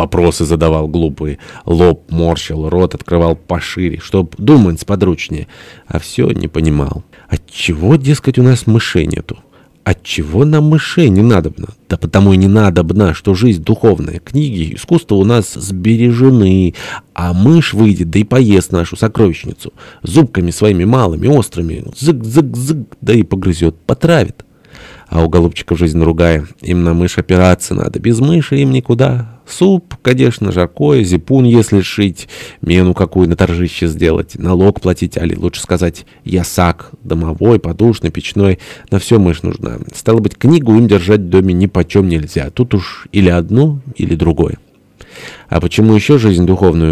вопросы задавал глупые, лоб морщил, рот открывал пошире, чтоб думать подручнее, а все не понимал. Отчего, дескать, у нас мышей нету? Отчего нам мышей не надобно? Да потому и не надобно, что жизнь духовная, книги, искусство у нас сбережены, а мышь выйдет, да и поест нашу сокровищницу. Зубками своими малыми, острыми, зык-зык-зык, да и погрызет, потравит. А у голубчиков жизнь другая. Им на мышь опираться надо. Без мыши им никуда. Суп, конечно, жаркое, зипун, если шить, мену какую на торжище сделать, налог платить, али лучше сказать ясак, домовой, подушный, печной. На все мышь нужна. Стало быть, книгу им держать в доме ни почем нельзя. Тут уж или одно, или другое. А почему еще жизнь духовную